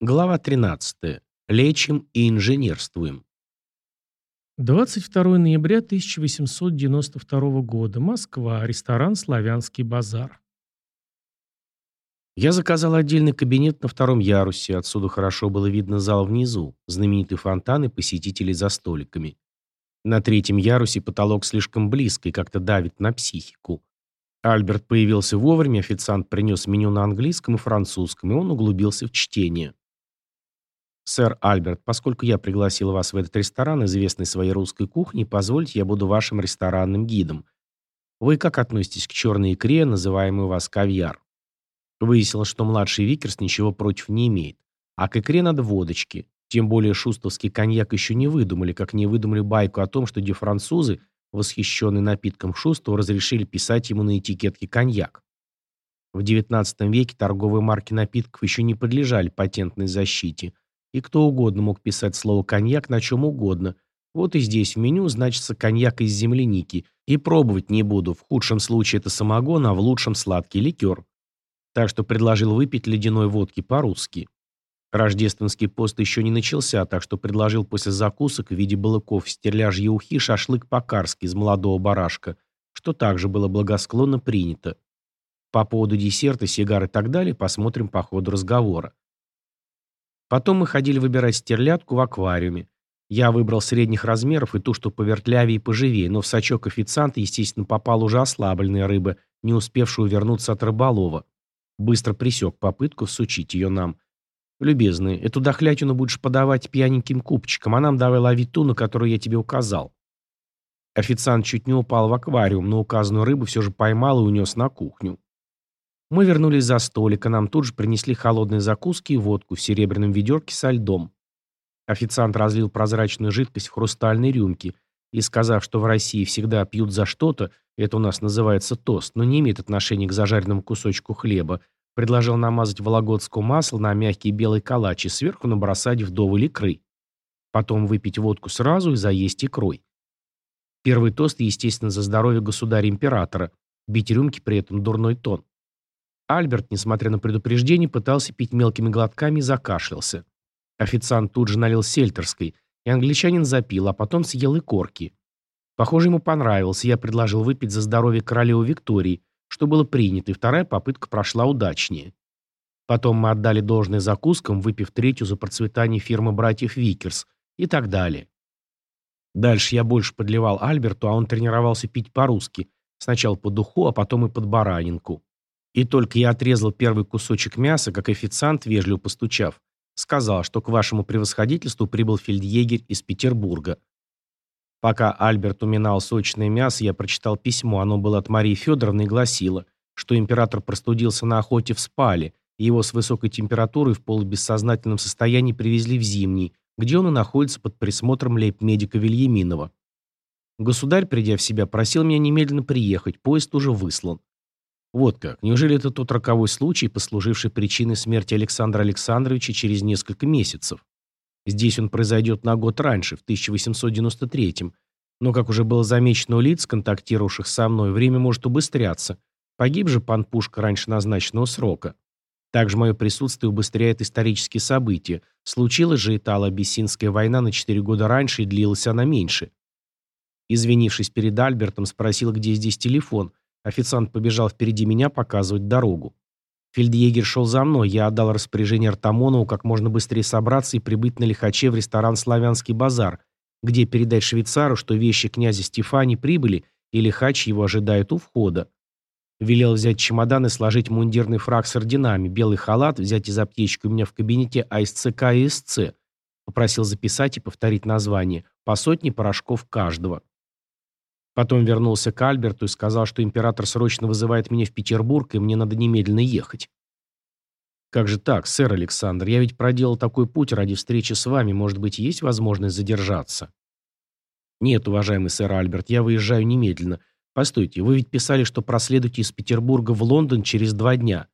Глава 13. Лечим и инженерствуем. 22 ноября 1892 года. Москва. Ресторан «Славянский базар». Я заказал отдельный кабинет на втором ярусе. Отсюда хорошо было видно зал внизу, знаменитый фонтан и посетителей за столиками. На третьем ярусе потолок слишком близко и как-то давит на психику. Альберт появился вовремя, официант принес меню на английском и французском, и он углубился в чтение. «Сэр Альберт, поскольку я пригласил вас в этот ресторан, известный своей русской кухней, позвольте, я буду вашим ресторанным гидом. Вы как относитесь к черной икре, называемой у вас кавьяр?» Выяснилось, что младший Викерс ничего против не имеет. А к икре надо водочки. Тем более шустовский коньяк еще не выдумали, как не выдумали байку о том, что де французы, восхищенные напитком Шустова, разрешили писать ему на этикетке коньяк. В XIX веке торговые марки напитков еще не подлежали патентной защите – и кто угодно мог писать слово «коньяк» на чем угодно. Вот и здесь в меню значится коньяк из земляники. И пробовать не буду. В худшем случае это самогон, а в лучшем сладкий ликер. Так что предложил выпить ледяной водки по-русски. Рождественский пост еще не начался, так что предложил после закусок в виде балыков, стерляжьи ухи, шашлык по-карски из молодого барашка, что также было благосклонно принято. По поводу десерта, сигар и так далее посмотрим по ходу разговора. Потом мы ходили выбирать стерлядку в аквариуме. Я выбрал средних размеров и ту, что повертлявее и поживее, но в сачок официанта, естественно, попала уже ослабленная рыба, не успевшая увернуться от рыболова. Быстро присек попытку всучить ее нам. «Любезный, эту дохлятину будешь подавать пьяненьким купчикам, а нам давай лови ту, на которую я тебе указал». Официант чуть не упал в аквариум, но указанную рыбу все же поймал и унес на кухню. Мы вернулись за столик, а нам тут же принесли холодные закуски и водку в серебряном ведерке со льдом. Официант разлил прозрачную жидкость в хрустальной рюмке и, сказав, что в России всегда пьют за что-то, это у нас называется тост, но не имеет отношения к зажаренному кусочку хлеба, предложил намазать вологодское масло на мягкий белый калач и сверху набросать вдоволь икры. Потом выпить водку сразу и заесть икрой. Первый тост, естественно, за здоровье государя-императора. Бить рюмки при этом дурной тон. Альберт, несмотря на предупреждение, пытался пить мелкими глотками и закашлялся. Официант тут же налил сельтерской, и англичанин запил, а потом съел и корки. Похоже, ему понравился, я предложил выпить за здоровье королевы Виктории, что было принято, и вторая попытка прошла удачнее. Потом мы отдали должное закускам, выпив третью за процветание фирмы братьев Викерс и так далее. Дальше я больше подливал Альберту, а он тренировался пить по-русски, сначала по духу, а потом и под баранинку. И только я отрезал первый кусочек мяса, как официант, вежливо постучав, сказал, что к вашему превосходительству прибыл фельдъегерь из Петербурга. Пока Альберт уминал сочное мясо, я прочитал письмо, оно было от Марии Федоровны и гласило, что император простудился на охоте в Спале, и его с высокой температурой в полубессознательном состоянии привезли в Зимний, где он и находится под присмотром лейб-медика Вильяминова. Государь, придя в себя, просил меня немедленно приехать, поезд уже выслан. Вот как. Неужели это тот роковой случай, послуживший причиной смерти Александра Александровича через несколько месяцев? Здесь он произойдет на год раньше, в 1893 -м. Но, как уже было замечено у лиц, контактировавших со мной, время может убыстряться. Погиб же пан Пушка раньше назначенного срока. Также мое присутствие убыстряет исторические события. Случилась же Итало-Абиссинская война на 4 года раньше и длилась она меньше. Извинившись перед Альбертом, спросил, где здесь телефон – Официант побежал впереди меня показывать дорогу. Фельдъегер шел за мной, я отдал распоряжение Артамонову как можно быстрее собраться и прибыть на Лихаче в ресторан «Славянский базар», где передать швейцару, что вещи князя Стефани прибыли, и Лихач его ожидает у входа. Велел взять чемодан и сложить мундирный фраг с орденами, белый халат, взять из аптечки у меня в кабинете АСЦК и СЦ. Попросил записать и повторить название, по сотне порошков каждого. Потом вернулся к Альберту и сказал, что император срочно вызывает меня в Петербург, и мне надо немедленно ехать. «Как же так, сэр Александр? Я ведь проделал такой путь ради встречи с вами. Может быть, есть возможность задержаться?» «Нет, уважаемый сэр Альберт, я выезжаю немедленно. Постойте, вы ведь писали, что проследуете из Петербурга в Лондон через два дня.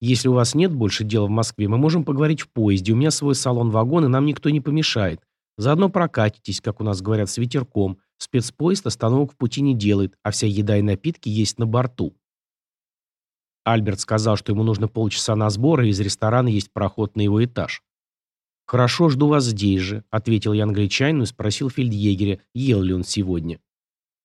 Если у вас нет больше дела в Москве, мы можем поговорить в поезде. У меня свой салон-вагон, и нам никто не помешает. Заодно прокатитесь, как у нас говорят, с ветерком. Спецпоезд остановок в пути не делает, а вся еда и напитки есть на борту. Альберт сказал, что ему нужно полчаса на сбор, и из ресторана есть проход на его этаж. «Хорошо, жду вас здесь же», — ответил я англичанину и спросил фельдъегеря, ел ли он сегодня.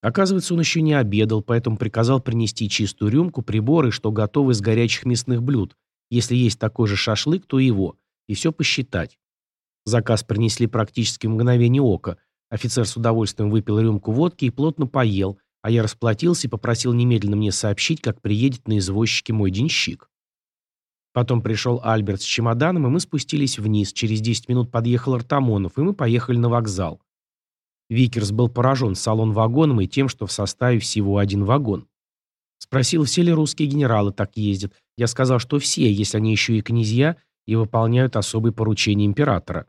Оказывается, он еще не обедал, поэтому приказал принести чистую рюмку, приборы, что готовы из горячих мясных блюд. Если есть такой же шашлык, то его. И все посчитать. Заказ принесли практически в мгновение ока. Офицер с удовольствием выпил рюмку водки и плотно поел, а я расплатился и попросил немедленно мне сообщить, как приедет на извозчике мой денщик. Потом пришел Альберт с чемоданом, и мы спустились вниз. Через 10 минут подъехал Артамонов, и мы поехали на вокзал. Викерс был поражен салон-вагоном и тем, что в составе всего один вагон. Спросил, все ли русские генералы так ездят. Я сказал, что все, если они еще и князья, и выполняют особые поручения императора.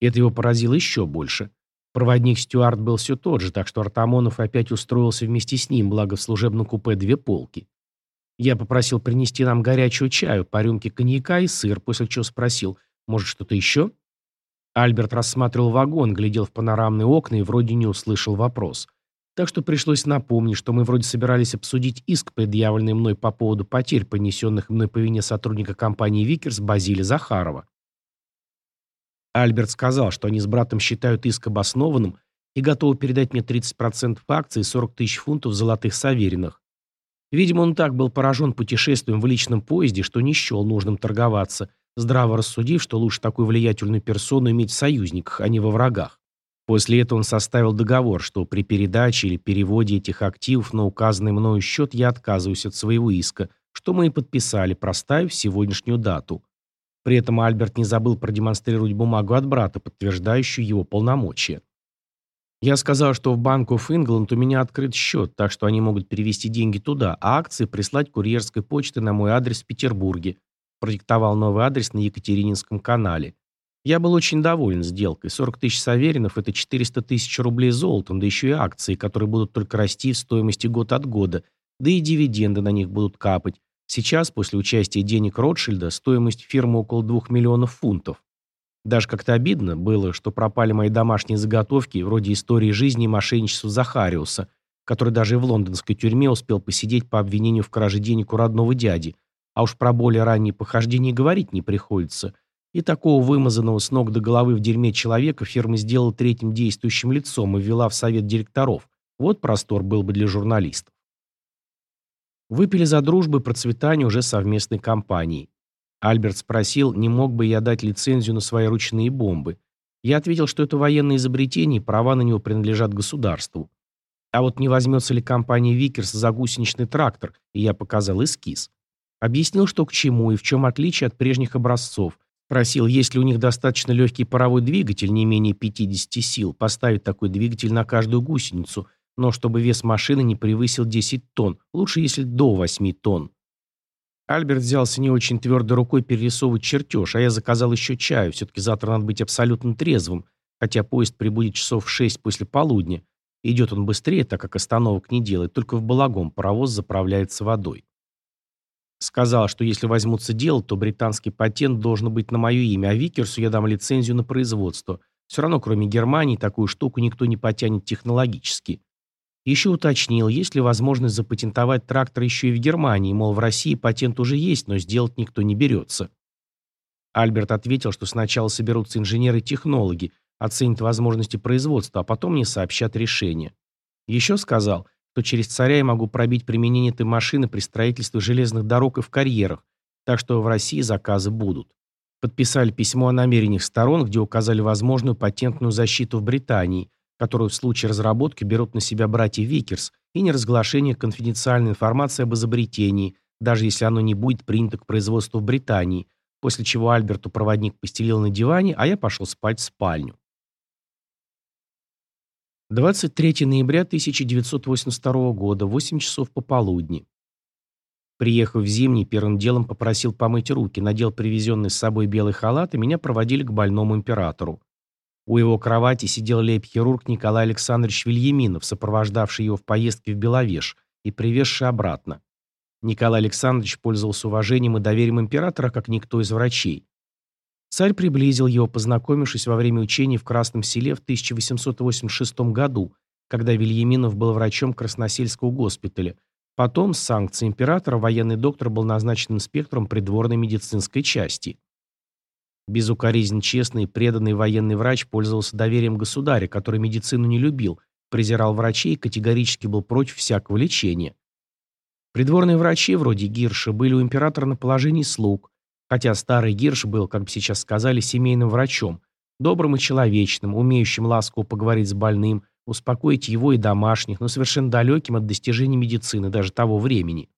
Это его поразило еще больше. Проводник-стюард был все тот же, так что Артамонов опять устроился вместе с ним, благо в служебном купе две полки. Я попросил принести нам горячего чаю, по рюмке коньяка и сыр, после чего спросил, может, что-то еще? Альберт рассматривал вагон, глядел в панорамные окна и вроде не услышал вопрос. Так что пришлось напомнить, что мы вроде собирались обсудить иск, предъявленный мной по поводу потерь, понесенных мной по вине сотрудника компании «Викерс» Базили Захарова. Альберт сказал, что они с братом считают иск обоснованным и готовы передать мне 30% акций и 40 тысяч фунтов золотых соверенах. Видимо, он так был поражен путешествием в личном поезде, что не счел нужным торговаться, здраво рассудив, что лучше такую влиятельную персону иметь в союзниках, а не во врагах. После этого он составил договор, что при передаче или переводе этих активов на указанный мною счет я отказываюсь от своего иска, что мы и подписали, проставив сегодняшнюю дату. При этом Альберт не забыл продемонстрировать бумагу от брата, подтверждающую его полномочия. Я сказал, что в Банк of England у меня открыт счет, так что они могут перевести деньги туда, а акции прислать курьерской почтой на мой адрес в Петербурге, продиктовал новый адрес на Екатерининском канале. Я был очень доволен сделкой. 40 тысяч саверинов – это 400 тысяч рублей золотом, да еще и акции, которые будут только расти в стоимости год от года, да и дивиденды на них будут капать. Сейчас, после участия денег Ротшильда, стоимость фирмы около 2 миллионов фунтов. Даже как-то обидно было, что пропали мои домашние заготовки, вроде истории жизни и мошенничества Захариуса, который даже в лондонской тюрьме успел посидеть по обвинению в краже денег у родного дяди, а уж про более ранние похождения говорить не приходится. И такого вымазанного с ног до головы в дерьме человека фирма сделала третьим действующим лицом и ввела в совет директоров. Вот простор был бы для журналистов. Выпили за дружбу и процветание уже совместной компании. Альберт спросил, не мог бы я дать лицензию на свои ручные бомбы. Я ответил, что это военное изобретение, и права на него принадлежат государству. А вот не возьмется ли компания Викерс за гусеничный трактор, и я показал эскиз. Объяснил, что к чему и в чем отличие от прежних образцов. Спросил, есть ли у них достаточно легкий паровой двигатель, не менее 50 сил, поставить такой двигатель на каждую гусеницу, но чтобы вес машины не превысил 10 тонн, лучше если до 8 тонн. Альберт взялся не очень твердой рукой перерисовывать чертеж, а я заказал еще чаю, все-таки завтра надо быть абсолютно трезвым, хотя поезд прибудет часов в 6 после полудня. Идет он быстрее, так как остановок не делает, только в балагом паровоз заправляется водой. Сказал, что если возьмутся делать, то британский патент должен быть на мое имя, а Викерсу я дам лицензию на производство. Все равно, кроме Германии, такую штуку никто не потянет технологически. Еще уточнил, есть ли возможность запатентовать трактор еще и в Германии, мол, в России патент уже есть, но сделать никто не берется. Альберт ответил, что сначала соберутся инженеры-технологи, оценят возможности производства, а потом мне сообщат решение. Еще сказал, то через царя я могу пробить применение этой машины при строительстве железных дорог и в карьерах, так что в России заказы будут. Подписали письмо о намерениях сторон, где указали возможную патентную защиту в Британии, которую в случае разработки берут на себя братья Викерс, и неразглашение конфиденциальной информации об изобретении, даже если оно не будет принято к производству в Британии, после чего Альберту проводник постелил на диване, а я пошел спать в спальню. 23 ноября 1982 года, 8 часов пополудни. Приехав в Зимний, первым делом попросил помыть руки, надел привезенный с собой белый халат, и меня проводили к больному императору. У его кровати сидел лейб-хирург Николай Александрович Вильяминов, сопровождавший его в поездке в Беловеж и привезший обратно. Николай Александрович пользовался уважением и доверием императора, как никто из врачей. Царь приблизил его, познакомившись во время учений в Красном селе в 1886 году, когда Вильяминов был врачом Красносельского госпиталя. Потом, с санкцией императора, военный доктор был назначен инспектором придворной медицинской части. Безукоризненно честный и преданный военный врач пользовался доверием государя, который медицину не любил, презирал врачей и категорически был против всякого лечения. Придворные врачи, вроде Гирша, были у императора на положении слуг, хотя старый Гирш был, как бы сейчас сказали, семейным врачом, добрым и человечным, умеющим ласково поговорить с больным, успокоить его и домашних, но совершенно далеким от достижений медицины даже того времени.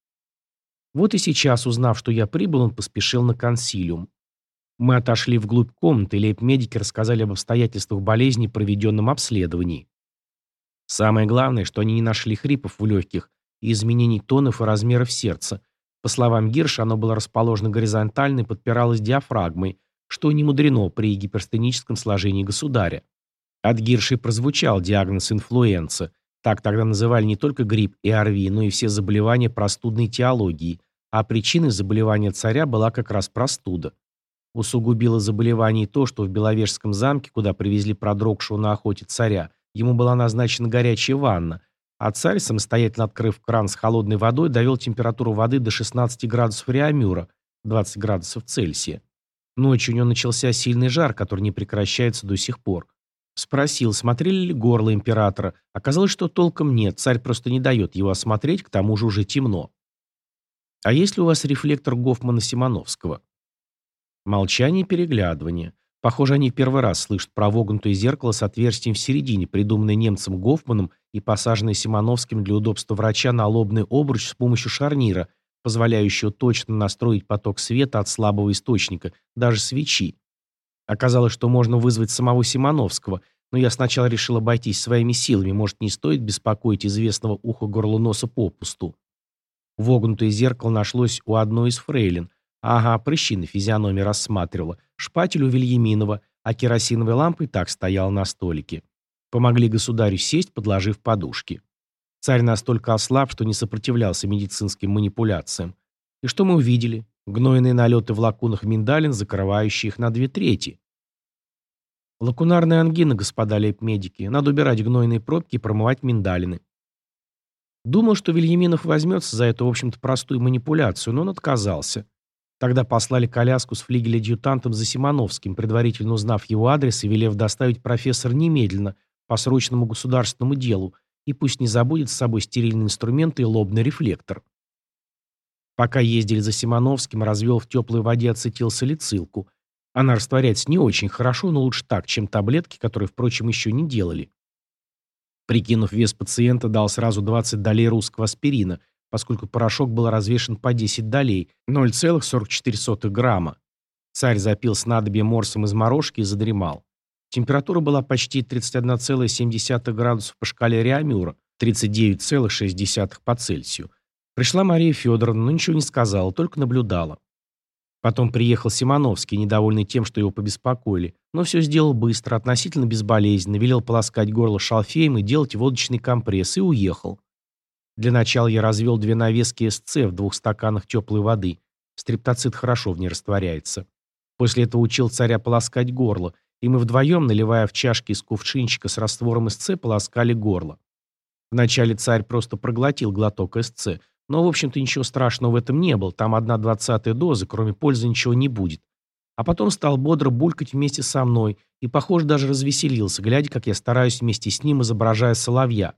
Вот и сейчас, узнав, что я прибыл, он поспешил на консилиум. Мы отошли вглубь комнаты, и лейб-медики рассказали об обстоятельствах болезни и проведенном обследовании. Самое главное, что они не нашли хрипов в легких и изменений тонов и размеров сердца. По словам Гирша, оно было расположено горизонтально и подпиралось диафрагмой, что не мудрено при гипертоническом сложении государя. От Гирши прозвучал диагноз инфлуенца. Так тогда называли не только грипп и ОРВИ, но и все заболевания простудной теологии, а причиной заболевания царя была как раз простуда. Усугубило заболевание то, что в Беловежском замке, куда привезли продрогшего на охоте царя, ему была назначена горячая ванна, а царь, самостоятельно открыв кран с холодной водой, довел температуру воды до 16 градусов реамюра, 20 градусов Цельсия. Ночью у него начался сильный жар, который не прекращается до сих пор. Спросил, смотрели ли горло императора. Оказалось, что толком нет, царь просто не дает его осмотреть, к тому же уже темно. «А есть ли у вас рефлектор Гофмана-Симоновского?» Молчание и переглядывание. Похоже, они в первый раз слышат про вогнутое зеркало с отверстием в середине, придуманное немцем Гофманом и посаженное Симоновским для удобства врача на лобный обруч с помощью шарнира, позволяющего точно настроить поток света от слабого источника, даже свечи. Оказалось, что можно вызвать самого Симоновского, но я сначала решил обойтись своими силами, может, не стоит беспокоить известного уха горлоноса попусту. Вогнутое зеркало нашлось у одной из фрейлин, Ага, прыщи на физиономии рассматривала. Шпатель у Вильяминова, а керосиновая лампа так стояла на столике. Помогли государю сесть, подложив подушки. Царь настолько ослаб, что не сопротивлялся медицинским манипуляциям. И что мы увидели? Гнойные налеты в лакунах миндалин, закрывающие их на две трети. Лакунарная ангина, господа лейб-медики. Надо убирать гнойные пробки и промывать миндалины. Думал, что Вильяминов возьмется за эту, в общем-то, простую манипуляцию, но он отказался. Тогда послали коляску с флигель-адъютантом за Симоновским, предварительно узнав его адрес и велев доставить профессора немедленно по срочному государственному делу, и пусть не забудет с собой стерильный инструмент и лобный рефлектор. Пока ездили за Симоновским, развел в теплой воде ацетилсалицилку. Она растворяется не очень хорошо, но лучше так, чем таблетки, которые, впрочем, еще не делали. Прикинув вес пациента, дал сразу 20 долей русского аспирина, поскольку порошок был развешен по 10 долей, 0,44 грамма. Царь запил снадобье морсом из морожки и задремал. Температура была почти 31,7 градусов по шкале Реамюра, 39,6 по Цельсию. Пришла Мария Федоровна, но ничего не сказала, только наблюдала. Потом приехал Симоновский, недовольный тем, что его побеспокоили, но все сделал быстро, относительно безболезненно, велел полоскать горло шалфеем и делать водочный компресс, и уехал. Для начала я развел две навески СЦ в двух стаканах теплой воды. Стриптоцит хорошо в ней растворяется. После этого учил царя полоскать горло, и мы вдвоем, наливая в чашки из кувшинчика с раствором СЦ, полоскали горло. Вначале царь просто проглотил глоток СЦ, но, в общем-то, ничего страшного в этом не было, там одна двадцатая доза, кроме пользы ничего не будет. А потом стал бодро булькать вместе со мной и, похоже, даже развеселился, глядя, как я стараюсь вместе с ним, изображая соловья.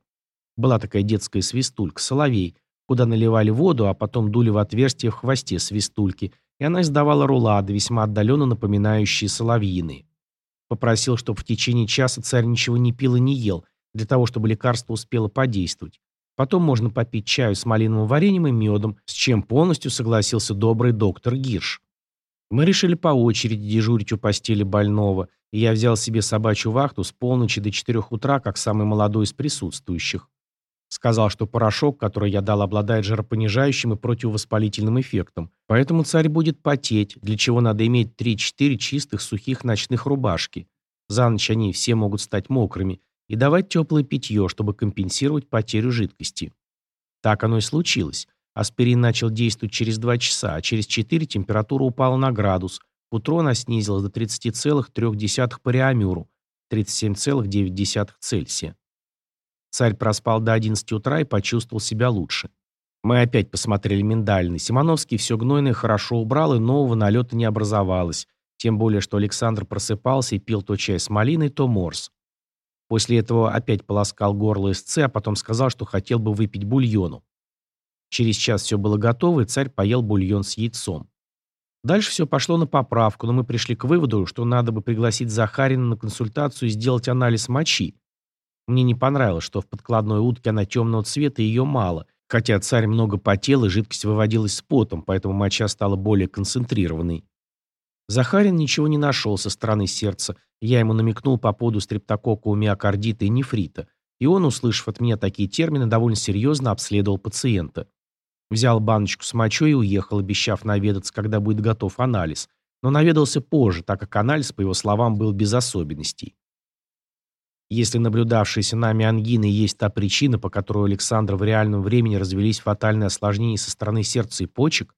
Была такая детская свистулька, соловей, куда наливали воду, а потом дули в отверстие в хвосте свистульки, и она издавала рулады, весьма отдаленно напоминающие соловьиные. Попросил, чтобы в течение часа царь ничего не пил и не ел, для того, чтобы лекарство успело подействовать. Потом можно попить чаю с малиновым вареньем и медом, с чем полностью согласился добрый доктор Гирш. Мы решили по очереди дежурить у постели больного, и я взял себе собачью вахту с полночи до четырех утра, как самый молодой из присутствующих. Сказал, что порошок, который я дал, обладает жаропонижающим и противовоспалительным эффектом. Поэтому царь будет потеть, для чего надо иметь 3-4 чистых сухих ночных рубашки. За ночь они все могут стать мокрыми. И давать теплое питье, чтобы компенсировать потерю жидкости. Так оно и случилось. Аспирин начал действовать через 2 часа, а через 4 температура упала на градус. К она снизилась до 30,3 по реамюру, 37,9 Цельсия. Царь проспал до 11 утра и почувствовал себя лучше. Мы опять посмотрели миндальный. Симоновский все гнойное хорошо убрал, и нового налета не образовалось. Тем более, что Александр просыпался и пил то чай с малиной, то морс. После этого опять полоскал горло СЦ, а потом сказал, что хотел бы выпить бульону. Через час все было готово, и царь поел бульон с яйцом. Дальше все пошло на поправку, но мы пришли к выводу, что надо бы пригласить Захарина на консультацию и сделать анализ мочи. Мне не понравилось, что в подкладной утке она темного цвета и ее мало, хотя царь много потел и жидкость выводилась с потом, поэтому моча стала более концентрированной. Захарин ничего не нашел со стороны сердца. Я ему намекнул по поводу стрептококка, миокардита и нефрита, и он, услышав от меня такие термины, довольно серьезно обследовал пациента. Взял баночку с мочой и уехал, обещав наведаться, когда будет готов анализ. Но наведался позже, так как анализ, по его словам, был без особенностей. Если наблюдавшаяся нами ангина есть та причина, по которой у Александра в реальном времени развелись фатальные осложнения со стороны сердца и почек,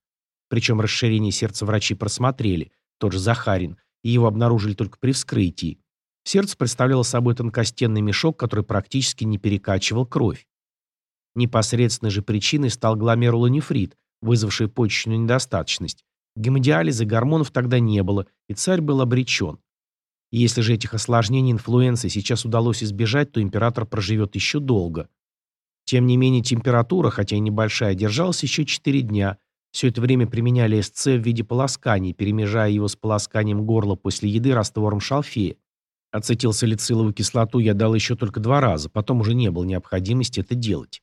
причем расширение сердца врачи просмотрели, тот же Захарин, и его обнаружили только при вскрытии, сердце представляло собой тонкостенный мешок, который практически не перекачивал кровь. Непосредственной же причиной стал гломерулонефрит, вызвавший почечную недостаточность. Гемодиализа гормонов тогда не было, и царь был обречен. Если же этих осложнений инфлюенции сейчас удалось избежать, то император проживет еще долго. Тем не менее, температура, хотя и небольшая, держалась еще 4 дня. Все это время применяли СЦ в виде полосканий, перемежая его с полосканием горла после еды раствором шалфея. Ацетилсалициловую кислоту я дал еще только два раза, потом уже не было необходимости это делать.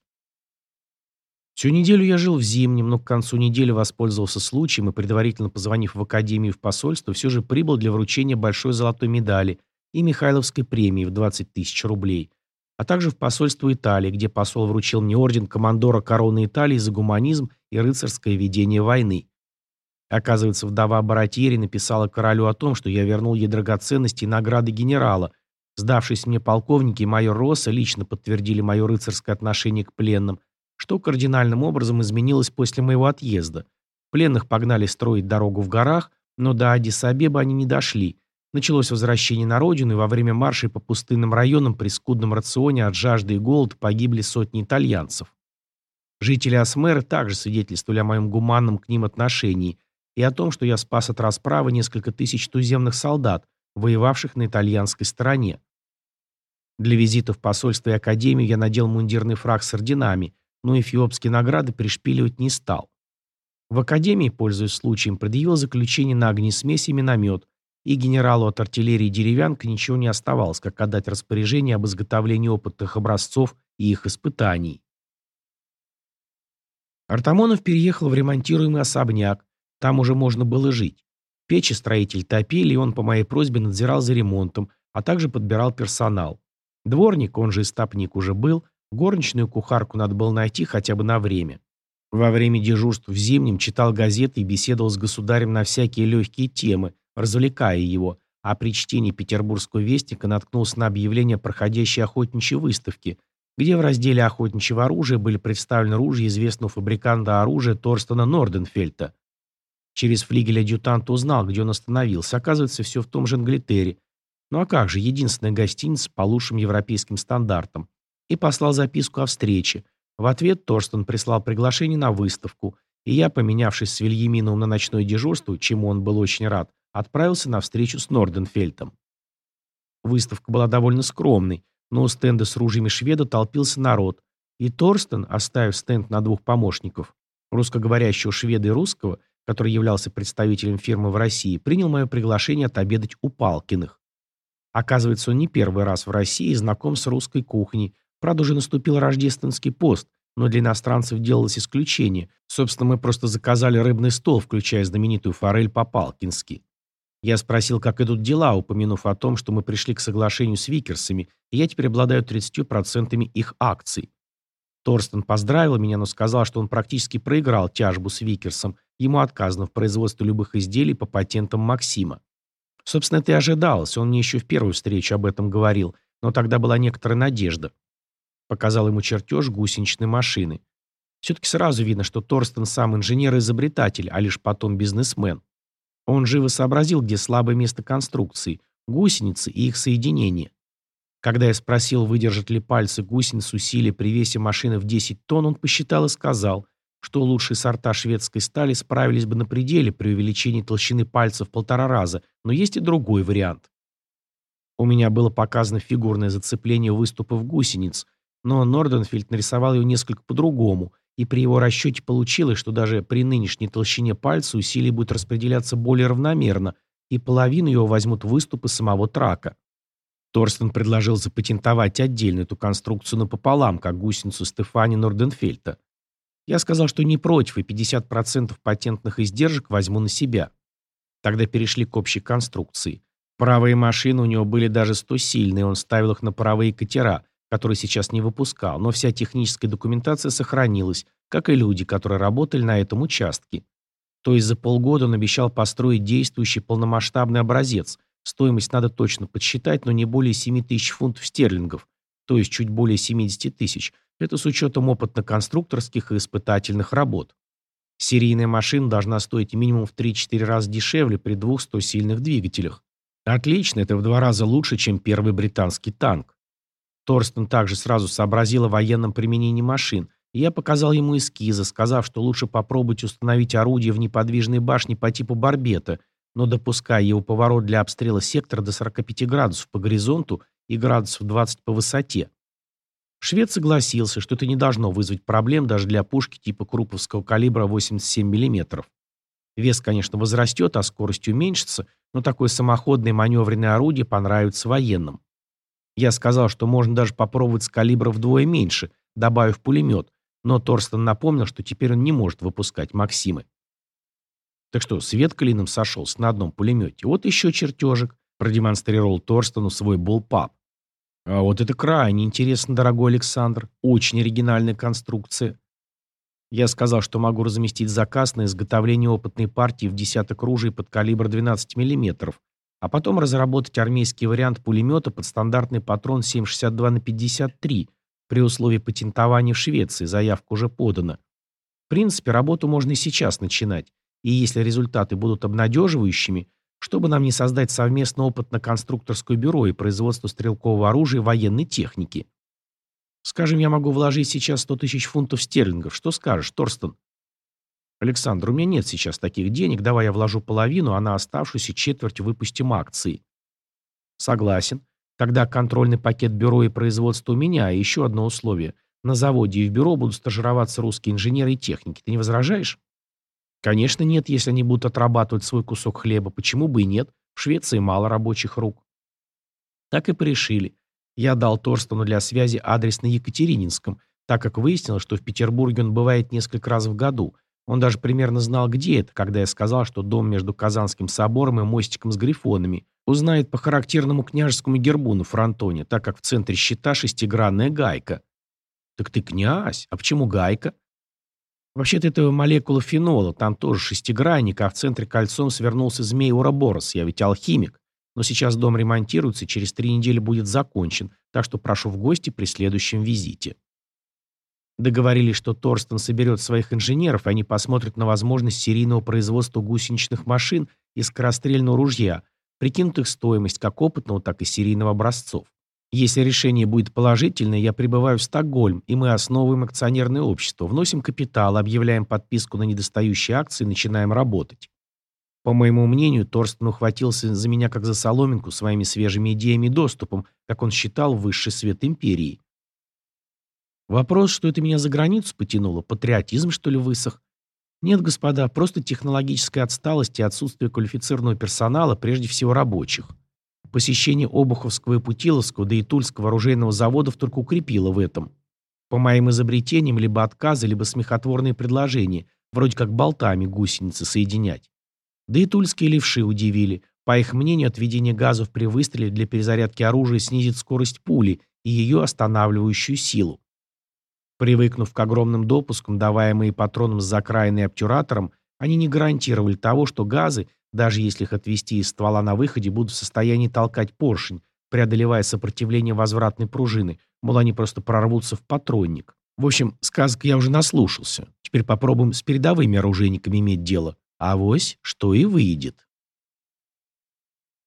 Всю неделю я жил в Зимнем, но к концу недели воспользовался случаем и, предварительно позвонив в академию в посольство, все же прибыл для вручения большой золотой медали и Михайловской премии в 20 тысяч рублей, а также в посольство Италии, где посол вручил мне орден командора короны Италии за гуманизм и рыцарское ведение войны. Оказывается, вдова Баратьери написала королю о том, что я вернул ей драгоценности и награды генерала. Сдавшись мне полковники и майор Росса лично подтвердили мое рыцарское отношение к пленным, что кардинальным образом изменилось после моего отъезда. Пленных погнали строить дорогу в горах, но до Адис-Абеба они не дошли. Началось возвращение на родину, и во время маршей по пустынным районам при скудном рационе от жажды и голода погибли сотни итальянцев. Жители Асмеры также свидетельствовали о моем гуманном к ним отношении и о том, что я спас от расправы несколько тысяч туземных солдат, воевавших на итальянской стороне. Для визита в посольство и академию я надел мундирный фраг с орденами, но эфиопские награды пришпиливать не стал. В академии, пользуясь случаем, предъявил заключение на огнесмесь и миномет, и генералу от артиллерии «Деревянка» ничего не оставалось, как отдать распоряжение об изготовлении опытных образцов и их испытаний. Артамонов переехал в ремонтируемый особняк, там уже можно было жить. Печи строитель топили, и он по моей просьбе надзирал за ремонтом, а также подбирал персонал. Дворник, он же истопник, уже был, Горничную кухарку надо было найти хотя бы на время. Во время дежурств в зимнем читал газеты и беседовал с государем на всякие легкие темы, развлекая его, а при чтении петербургского вестника наткнулся на объявление проходящей охотничьей выставки, где в разделе охотничьего оружия были представлены ружья известного фабриканта оружия Торстена Норденфельта. Через флигель адъютант узнал, где он остановился. Оказывается, все в том же Англитере. Ну а как же, единственная гостиница по лучшим европейским стандартам и послал записку о встрече. В ответ Торстен прислал приглашение на выставку, и я, поменявшись с Вильяминовым на ночное дежурство, чему он был очень рад, отправился на встречу с Норденфельтом. Выставка была довольно скромной, но у стенда с ружьями шведа толпился народ, и Торстен, оставив стенд на двух помощников, русскоговорящего шведа и русского, который являлся представителем фирмы в России, принял мое приглашение отобедать у Палкиных. Оказывается, он не первый раз в России знаком с русской кухней, Правда, уже наступил рождественский пост, но для иностранцев делалось исключение. Собственно, мы просто заказали рыбный стол, включая знаменитую форель по-палкински. Я спросил, как идут дела, упомянув о том, что мы пришли к соглашению с Викерсами, и я теперь обладаю 30% их акций. Торстен поздравил меня, но сказал, что он практически проиграл тяжбу с Викерсом, ему отказано в производстве любых изделий по патентам Максима. Собственно, это и ожидалось, он мне еще в первую встречу об этом говорил, но тогда была некоторая надежда. Показал ему чертеж гусеничной машины. Все-таки сразу видно, что Торстен сам инженер-изобретатель, а лишь потом бизнесмен. Он живо сообразил, где слабое место конструкции, гусеницы и их соединения. Когда я спросил, выдержат ли пальцы гусениц усилия при весе машины в 10 тонн, он посчитал и сказал, что лучшие сорта шведской стали справились бы на пределе при увеличении толщины пальца в полтора раза, но есть и другой вариант. У меня было показано фигурное зацепление выступов гусениц, но Норденфельд нарисовал ее несколько по-другому, и при его расчете получилось, что даже при нынешней толщине пальца усилие будет распределяться более равномерно, и половину его возьмут выступы самого трака. Торстен предложил запатентовать отдельно эту конструкцию напополам, как гусеницу Стефани Норденфельта. Я сказал, что не против, и 50% патентных издержек возьму на себя. Тогда перешли к общей конструкции. Правые машины у него были даже 100 сильные, он ставил их на паровые катера, которые сейчас не выпускал, но вся техническая документация сохранилась, как и люди, которые работали на этом участке. То есть за полгода он обещал построить действующий полномасштабный образец – Стоимость надо точно подсчитать, но не более 7 тысяч фунтов стерлингов, то есть чуть более 70 тысяч. Это с учетом опытно-конструкторских и испытательных работ. Серийная машина должна стоить минимум в 3-4 раза дешевле при двух 100 сильных двигателях. Отлично, это в два раза лучше, чем первый британский танк. Торстен также сразу сообразил о военном применении машин, и я показал ему эскизы, сказав, что лучше попробовать установить орудие в неподвижной башне по типу барбета но допуская его поворот для обстрела сектора до 45 градусов по горизонту и градусов 20 по высоте. Швед согласился, что это не должно вызвать проблем даже для пушки типа круповского калибра 87 мм. Вес, конечно, возрастет, а скорость уменьшится, но такое самоходное маневренное орудие понравится военным. Я сказал, что можно даже попробовать с калибра вдвое меньше, добавив пулемет, но Торстен напомнил, что теперь он не может выпускать «Максимы». Так что, свет клином сошелся на одном пулемете. Вот еще чертежик. Продемонстрировал Торстену свой булпап. А вот это крайне интересно, дорогой Александр. Очень оригинальная конструкция. Я сказал, что могу разместить заказ на изготовление опытной партии в десяток ружей под калибр 12 мм, а потом разработать армейский вариант пулемета под стандартный патрон 7,62 на 53 при условии патентования в Швеции, заявка уже подана. В принципе, работу можно и сейчас начинать. И если результаты будут обнадеживающими, чтобы нам не создать совместно опытно-конструкторское бюро и производство стрелкового оружия и военной техники? Скажем, я могу вложить сейчас 100 тысяч фунтов стерлингов. Что скажешь, Торстен? Александр, у меня нет сейчас таких денег. Давай я вложу половину, а на оставшуюся четверть выпустим акции. Согласен. Тогда контрольный пакет бюро и производства у меня, и еще одно условие. На заводе и в бюро будут стажироваться русские инженеры и техники. Ты не возражаешь? Конечно, нет, если они будут отрабатывать свой кусок хлеба. Почему бы и нет? В Швеции мало рабочих рук. Так и порешили. Я дал Торстену для связи адрес на Екатерининском, так как выяснилось, что в Петербурге он бывает несколько раз в году. Он даже примерно знал, где это, когда я сказал, что дом между Казанским собором и мостиком с грифонами узнает по характерному княжескому гербу на фронтоне, так как в центре щита шестигранная гайка. Так ты князь? А почему гайка? Вообще-то это молекула фенола, там тоже шестигранник, а в центре кольцом свернулся змей Уроборос, я ведь алхимик. Но сейчас дом ремонтируется, через три недели будет закончен, так что прошу в гости при следующем визите. Договорились, что Торстен соберет своих инженеров, и они посмотрят на возможность серийного производства гусеничных машин и скорострельного ружья, прикинут их стоимость как опытного, так и серийного образцов. Если решение будет положительное, я прибываю в Стокгольм, и мы основываем акционерное общество, вносим капитал, объявляем подписку на недостающие акции и начинаем работать. По моему мнению, Торстен ухватился за меня как за соломинку своими свежими идеями и доступом, как он считал, высший свет империи. Вопрос, что это меня за границу потянуло, патриотизм, что ли, высох? Нет, господа, просто технологическая отсталость и отсутствие квалифицированного персонала, прежде всего рабочих. Посещение Обуховского и Путиловского, да и Тульского оружейного заводов только укрепило в этом. По моим изобретениям либо отказы, либо смехотворные предложения, вроде как болтами гусеницы соединять. Да и тульские левши удивили. По их мнению, отведение газов при выстреле для перезарядки оружия снизит скорость пули и ее останавливающую силу. Привыкнув к огромным допускам, даваемые патроном с закраиной обтюратором, они не гарантировали того, что газы даже если их отвести из ствола на выходе, будут в состоянии толкать поршень, преодолевая сопротивление возвратной пружины, мол, они просто прорвутся в патронник. В общем, сказок я уже наслушался. Теперь попробуем с передовыми оружейниками иметь дело. А вось, что и выйдет.